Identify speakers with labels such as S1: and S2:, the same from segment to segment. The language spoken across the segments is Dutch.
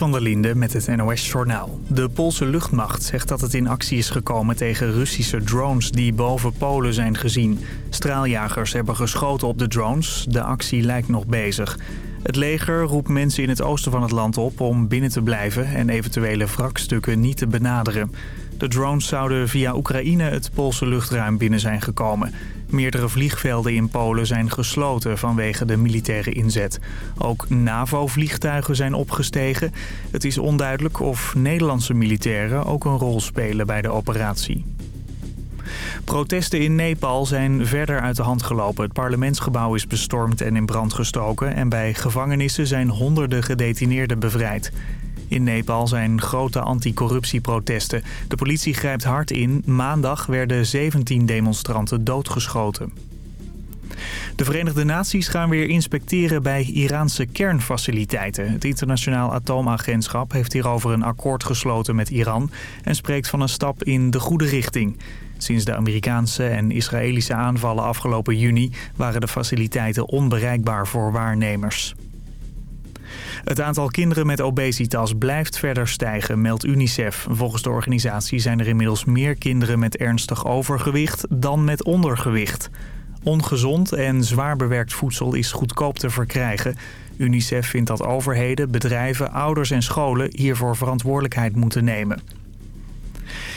S1: Van der Linde met het NOS-journaal. De Poolse luchtmacht zegt dat het in actie is gekomen tegen Russische drones die boven Polen zijn gezien. Straaljagers hebben geschoten op de drones. De actie lijkt nog bezig. Het leger roept mensen in het oosten van het land op om binnen te blijven en eventuele wrakstukken niet te benaderen. De drones zouden via Oekraïne het Poolse luchtruim binnen zijn gekomen. Meerdere vliegvelden in Polen zijn gesloten vanwege de militaire inzet. Ook NAVO-vliegtuigen zijn opgestegen. Het is onduidelijk of Nederlandse militairen ook een rol spelen bij de operatie. Protesten in Nepal zijn verder uit de hand gelopen. Het parlementsgebouw is bestormd en in brand gestoken... en bij gevangenissen zijn honderden gedetineerden bevrijd. In Nepal zijn grote anticorruptieprotesten. De politie grijpt hard in. Maandag werden 17 demonstranten doodgeschoten. De Verenigde Naties gaan weer inspecteren bij Iraanse kernfaciliteiten. Het internationaal atoomagentschap heeft hierover een akkoord gesloten met Iran... en spreekt van een stap in de goede richting. Sinds de Amerikaanse en Israëlische aanvallen afgelopen juni... waren de faciliteiten onbereikbaar voor waarnemers. Het aantal kinderen met obesitas blijft verder stijgen, meldt UNICEF. Volgens de organisatie zijn er inmiddels meer kinderen met ernstig overgewicht dan met ondergewicht. Ongezond en zwaar bewerkt voedsel is goedkoop te verkrijgen. UNICEF vindt dat overheden, bedrijven, ouders en scholen hiervoor verantwoordelijkheid moeten nemen.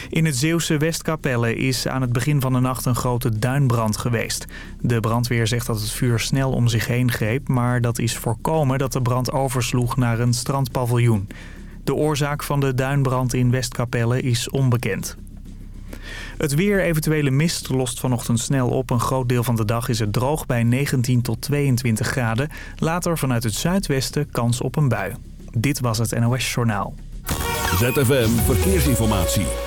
S1: In het Zeeuwse Westkapelle is aan het begin van de nacht een grote duinbrand geweest. De brandweer zegt dat het vuur snel om zich heen greep... maar dat is voorkomen dat de brand oversloeg naar een strandpaviljoen. De oorzaak van de duinbrand in Westkapelle is onbekend. Het weer, eventuele mist, lost vanochtend snel op. Een groot deel van de dag is het droog bij 19 tot 22 graden. Later vanuit het zuidwesten kans op een bui. Dit was het NOS Journaal.
S2: ZFM Verkeersinformatie.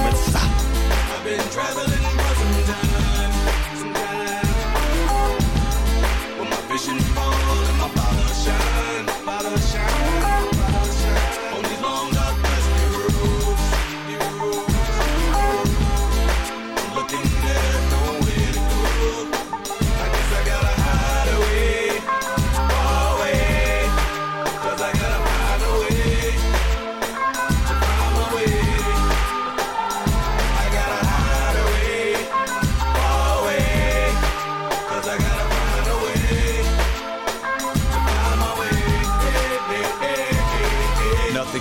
S3: deliverance. I've been traveling for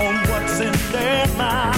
S4: on what's in their minds.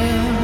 S2: fire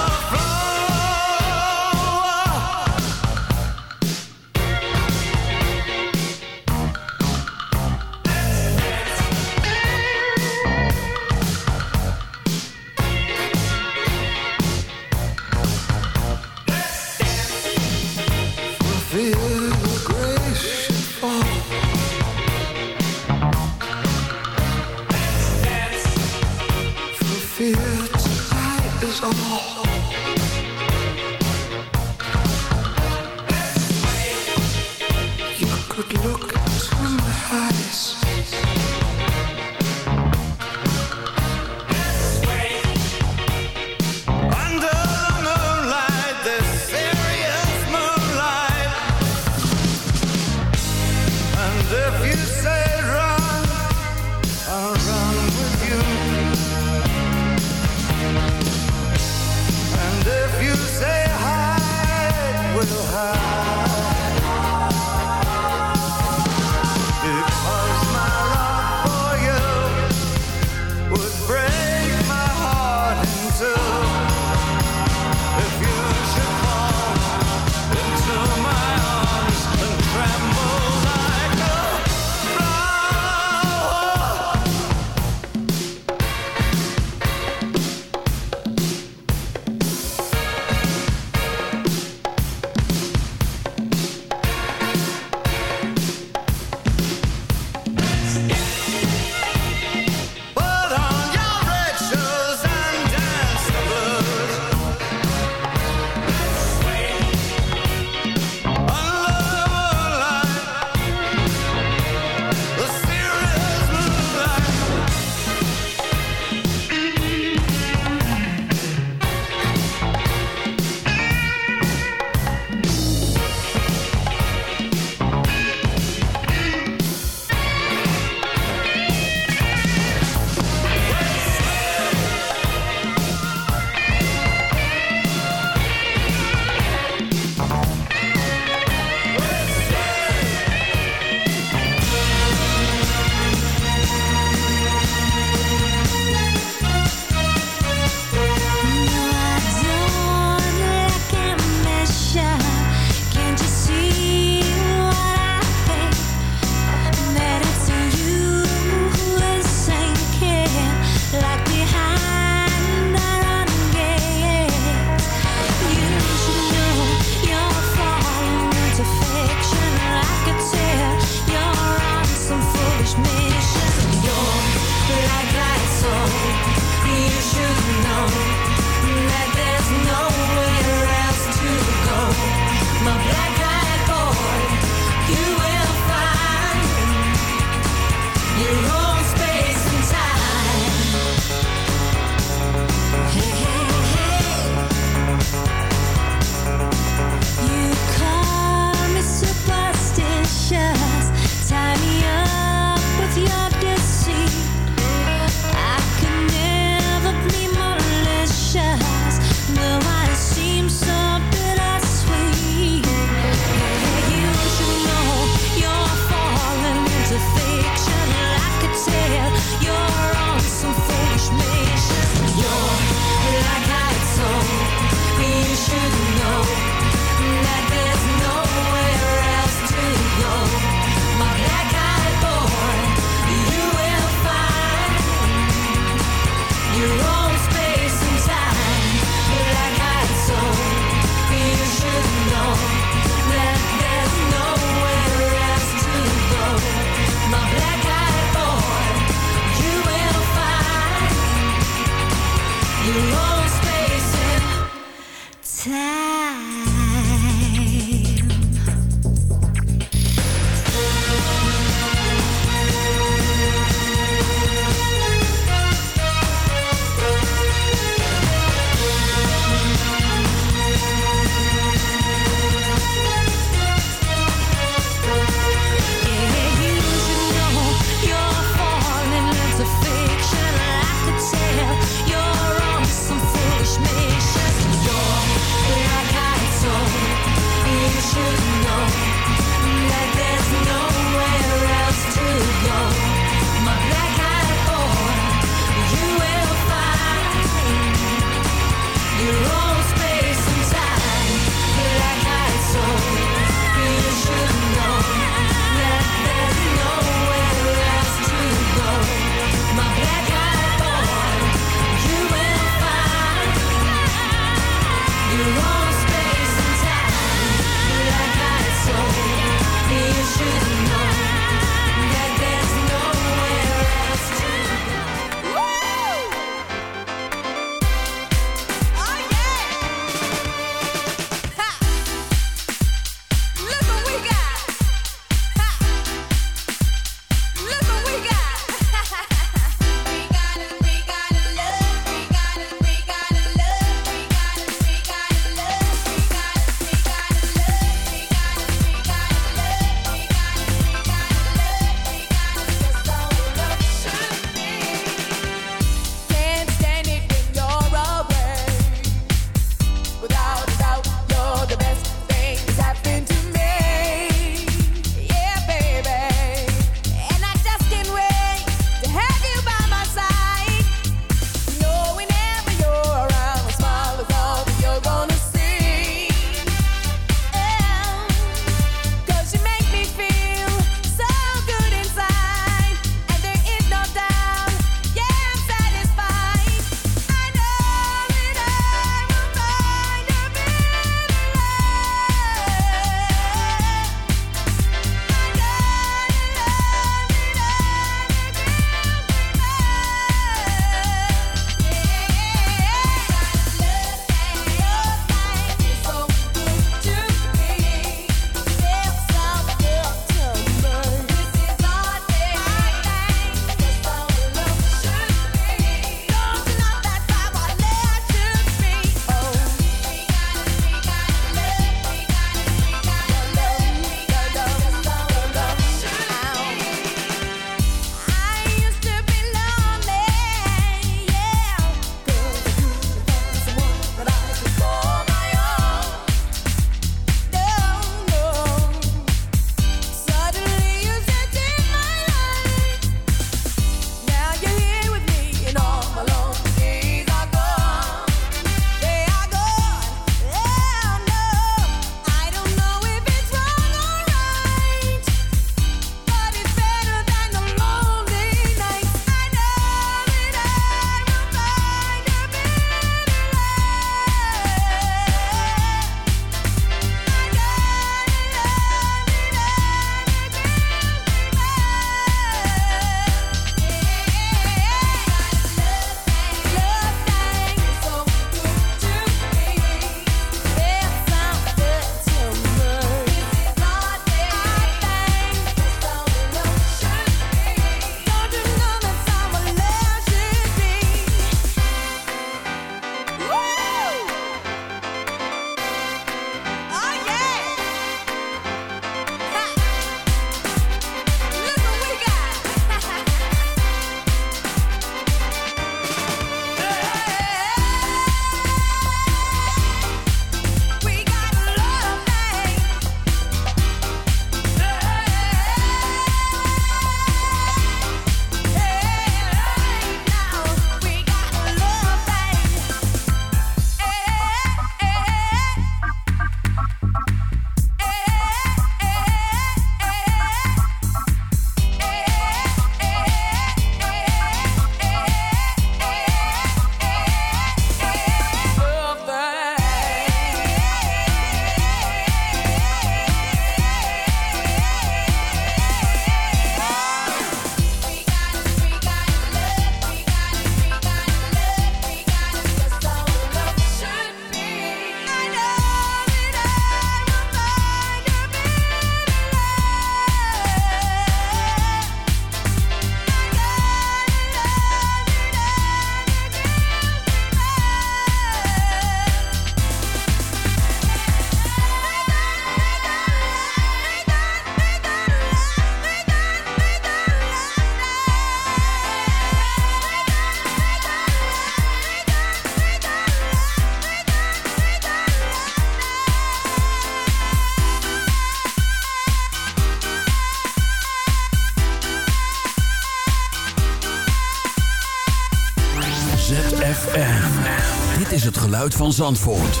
S2: van Zandvoort.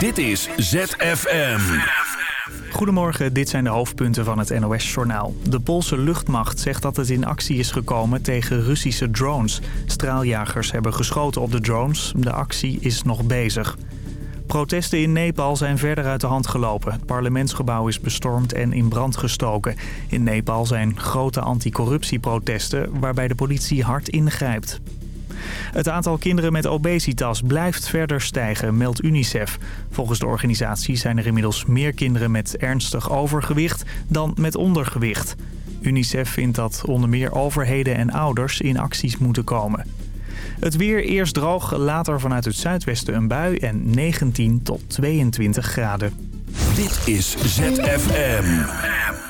S2: Dit is ZFM.
S1: Goedemorgen, dit zijn de hoofdpunten van het NOS-journaal. De Poolse luchtmacht zegt dat het in actie is gekomen tegen Russische drones. Straaljagers hebben geschoten op de drones. De actie is nog bezig. Protesten in Nepal zijn verder uit de hand gelopen. Het parlementsgebouw is bestormd en in brand gestoken. In Nepal zijn grote anticorruptieprotesten waarbij de politie hard ingrijpt. Het aantal kinderen met obesitas blijft verder stijgen, meldt UNICEF. Volgens de organisatie zijn er inmiddels meer kinderen met ernstig overgewicht dan met ondergewicht. UNICEF vindt dat onder meer overheden en ouders in acties moeten komen. Het weer eerst droog, later vanuit het zuidwesten een bui en 19 tot 22 graden.
S2: Dit is ZFM.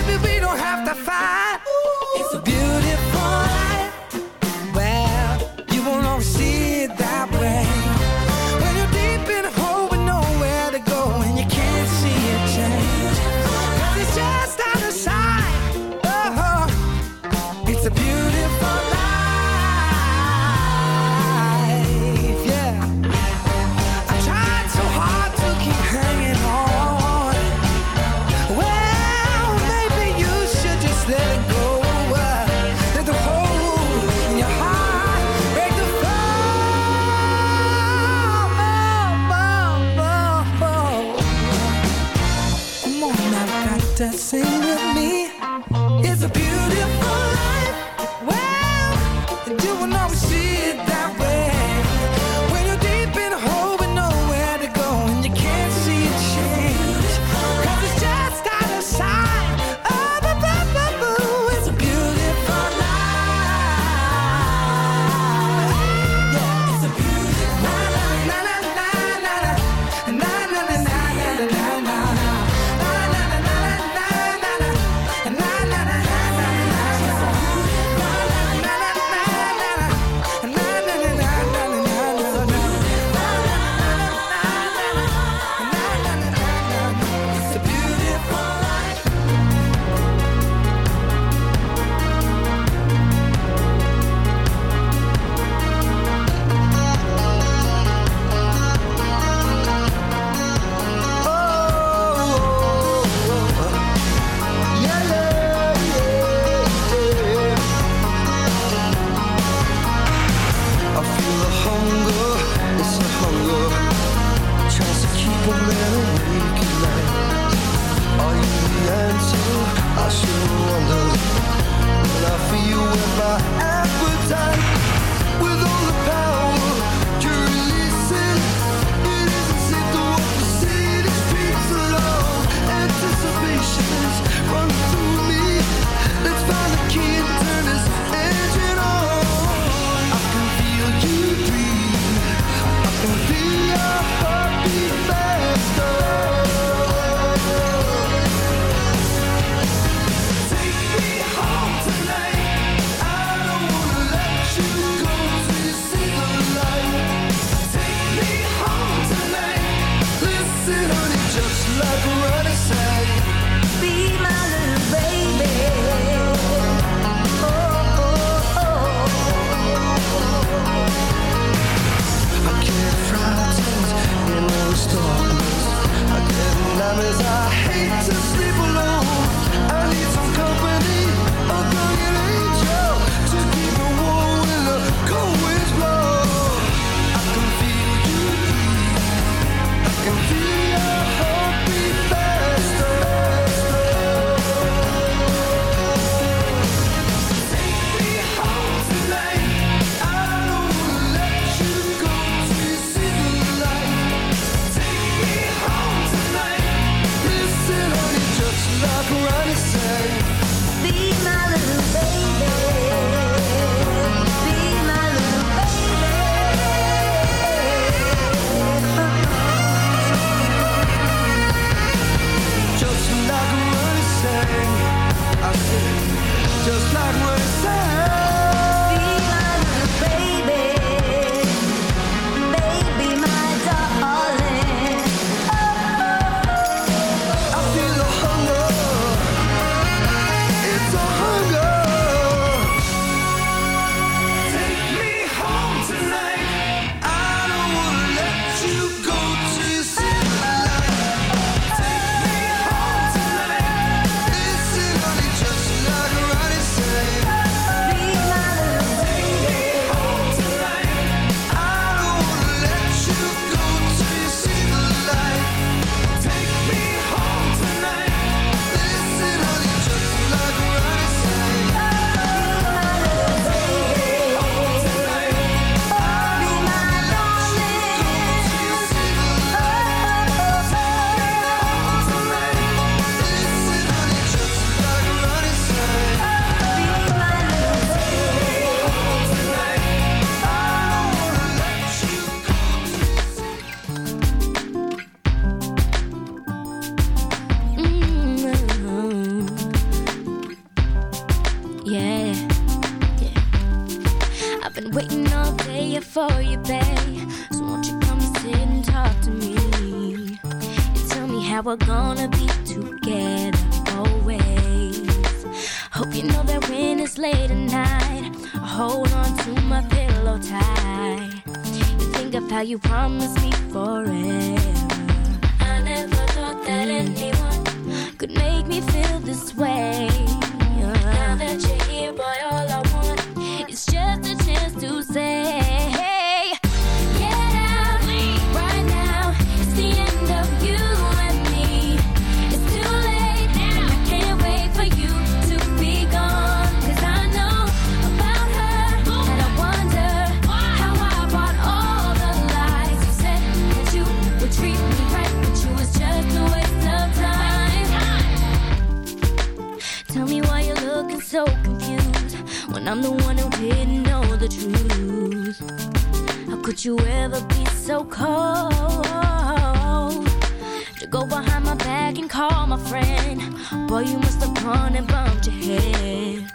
S5: Boy, you must have gone and bumped your head.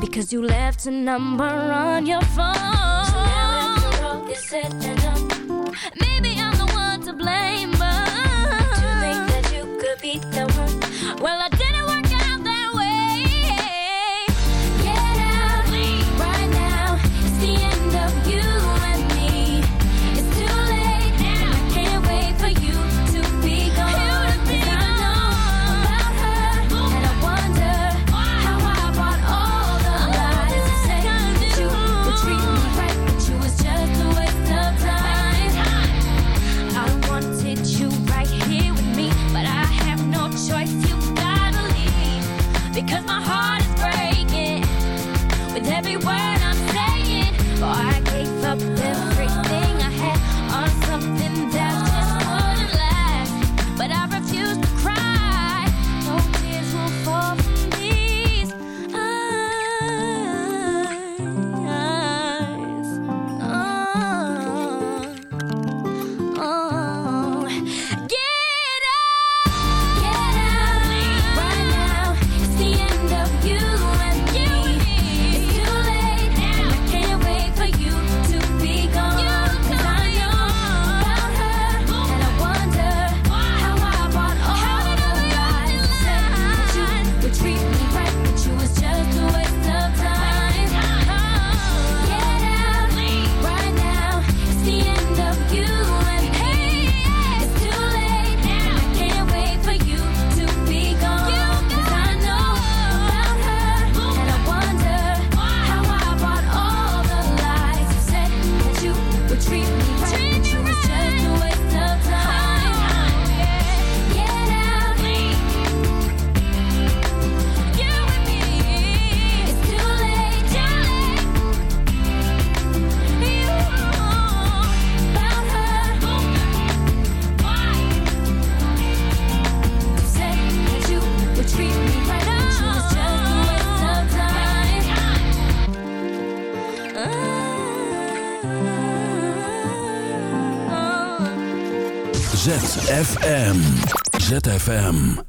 S5: Because you left a number on your phone. So now after all is and done, maybe I'm the one to blame, but. to think that you could be the one? Well, I
S2: ZFM.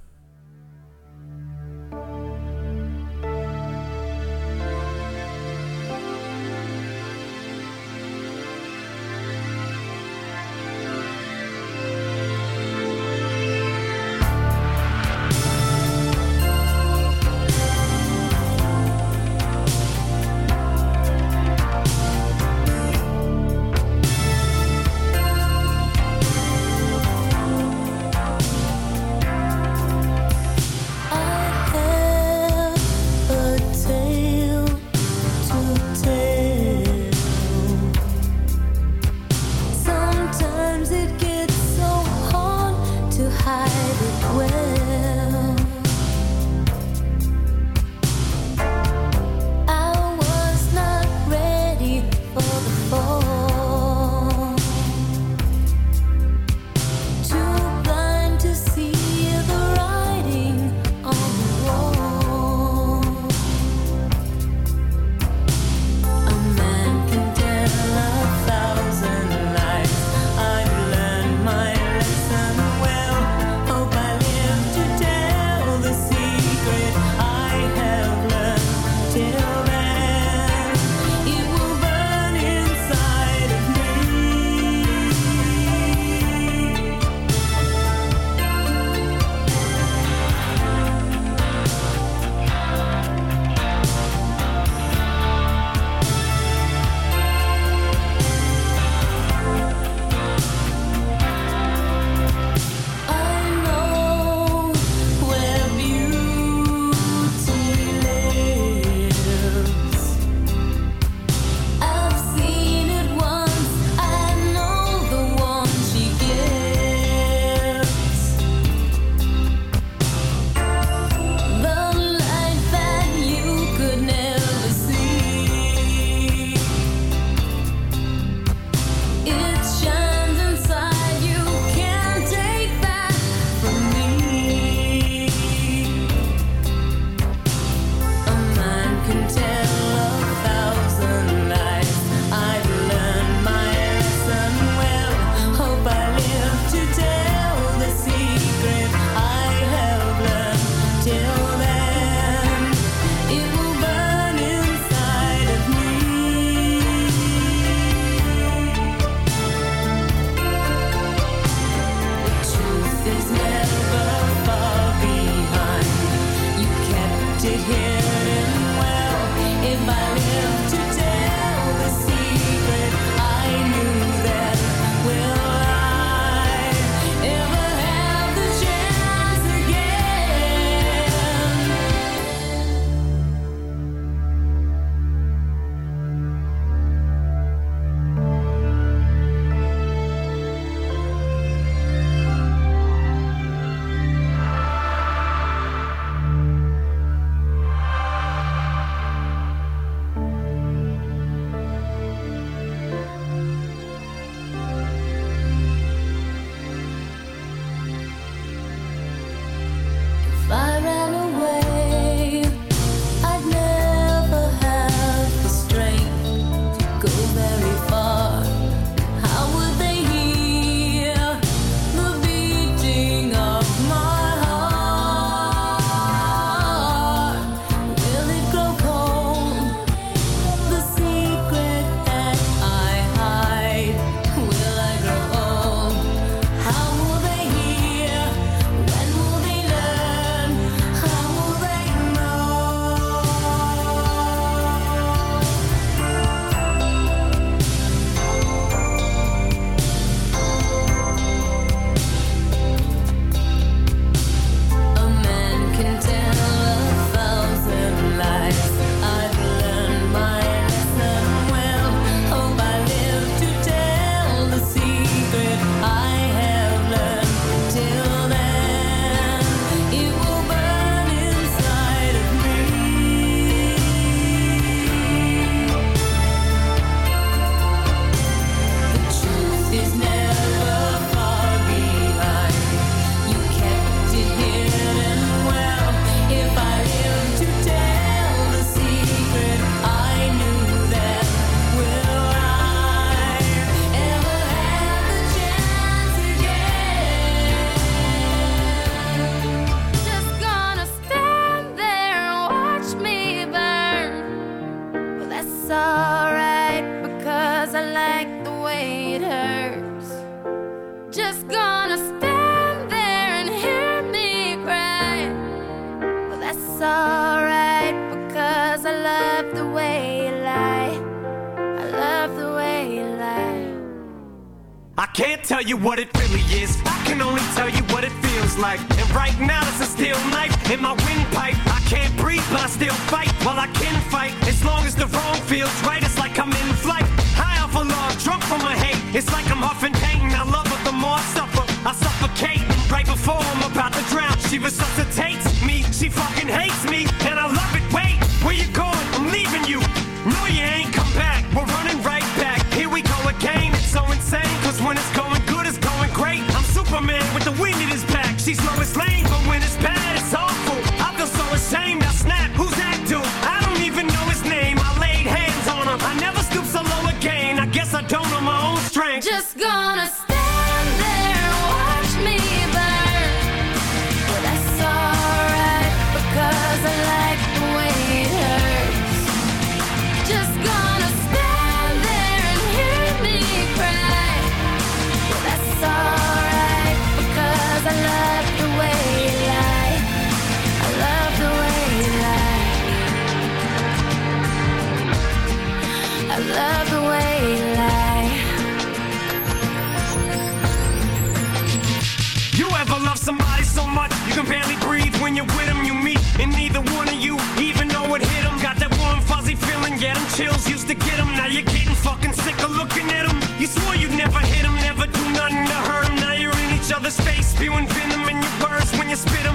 S6: the space, spewing venom in your words when you spit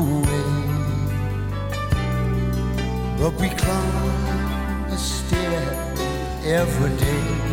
S5: way. But
S6: we
S7: climb a stair every day.